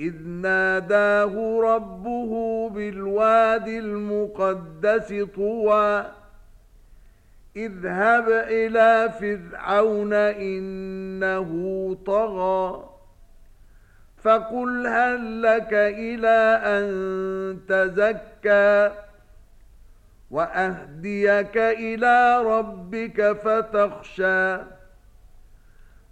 إذ ناداه ربه بالواد المقدس طوى اذهب إلى فرعون إنه طغى فقل هل لك إلى أن تزكى وأهديك إلى ربك فتخشى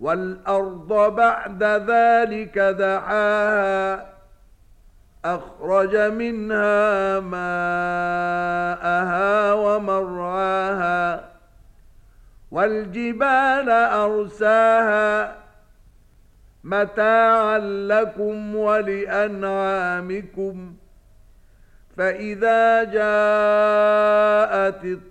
والأرض بعد ذلك دعاها أخرج منها ماءها ومرعاها والجبال أرساها متاعا لكم ولأنعامكم فإذا جاءت الطاقة